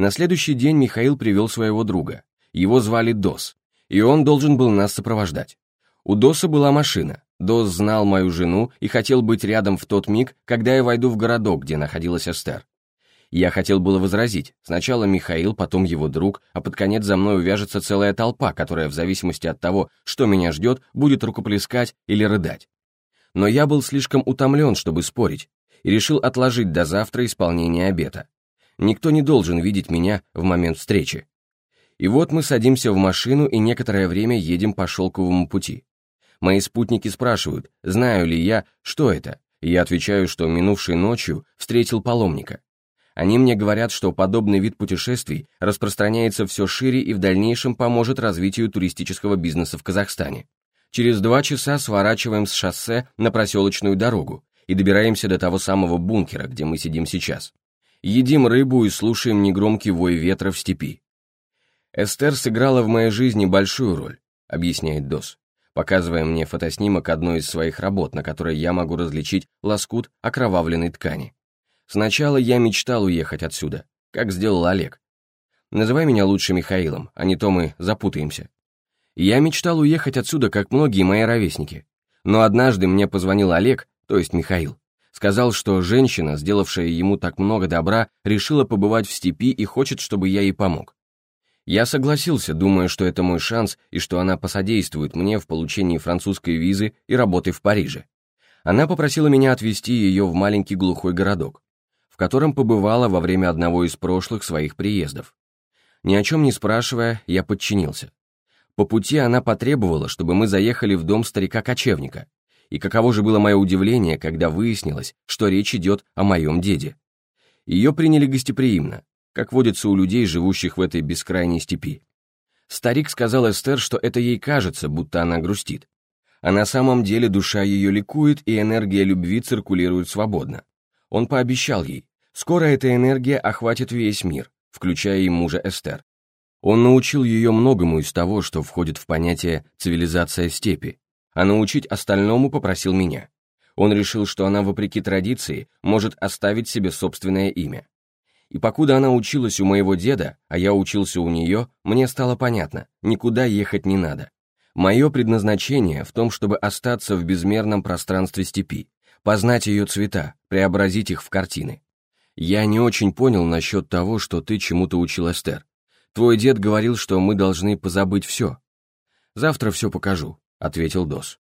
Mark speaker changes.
Speaker 1: На следующий день Михаил привел своего друга. Его звали Дос, и он должен был нас сопровождать. У Доса была машина. Дос знал мою жену и хотел быть рядом в тот миг, когда я войду в городок, где находилась Эстер. Я хотел было возразить. Сначала Михаил, потом его друг, а под конец за мной увяжется целая толпа, которая в зависимости от того, что меня ждет, будет рукоплескать или рыдать. Но я был слишком утомлен, чтобы спорить, и решил отложить до завтра исполнение обета. Никто не должен видеть меня в момент встречи. И вот мы садимся в машину и некоторое время едем по шелковому пути. Мои спутники спрашивают, знаю ли я, что это, я отвечаю, что минувшей ночью встретил паломника. Они мне говорят, что подобный вид путешествий распространяется все шире и в дальнейшем поможет развитию туристического бизнеса в Казахстане. Через два часа сворачиваем с шоссе на проселочную дорогу и добираемся до того самого бункера, где мы сидим сейчас. Едим рыбу и слушаем негромкий вой ветра в степи. Эстер сыграла в моей жизни большую роль, объясняет Дос, показывая мне фотоснимок одной из своих работ, на которой я могу различить лоскут окровавленной ткани. Сначала я мечтал уехать отсюда, как сделал Олег. Называй меня лучше Михаилом, а не то мы запутаемся. Я мечтал уехать отсюда, как многие мои ровесники. Но однажды мне позвонил Олег, то есть Михаил. Сказал, что женщина, сделавшая ему так много добра, решила побывать в степи и хочет, чтобы я ей помог. Я согласился, думая, что это мой шанс и что она посодействует мне в получении французской визы и работы в Париже. Она попросила меня отвезти ее в маленький глухой городок котором побывала во время одного из прошлых своих приездов. Ни о чем не спрашивая, я подчинился. По пути она потребовала, чтобы мы заехали в дом старика-кочевника, и каково же было мое удивление, когда выяснилось, что речь идет о моем деде. Ее приняли гостеприимно, как водится у людей, живущих в этой бескрайней степи. Старик сказал Эстер, что это ей кажется, будто она грустит. А на самом деле душа ее ликует, и энергия любви циркулирует свободно. Он пообещал ей, Скоро эта энергия охватит весь мир, включая и мужа Эстер. Он научил ее многому из того, что входит в понятие «цивилизация степи», а научить остальному попросил меня. Он решил, что она, вопреки традиции, может оставить себе собственное имя. И покуда она училась у моего деда, а я учился у нее, мне стало понятно, никуда ехать не надо. Мое предназначение в том, чтобы остаться в безмерном пространстве степи, познать ее цвета, преобразить их в картины. Я не очень понял насчет того, что ты чему-то учил Эстер. Твой дед говорил, что мы должны позабыть все. Завтра все покажу, ответил Дос.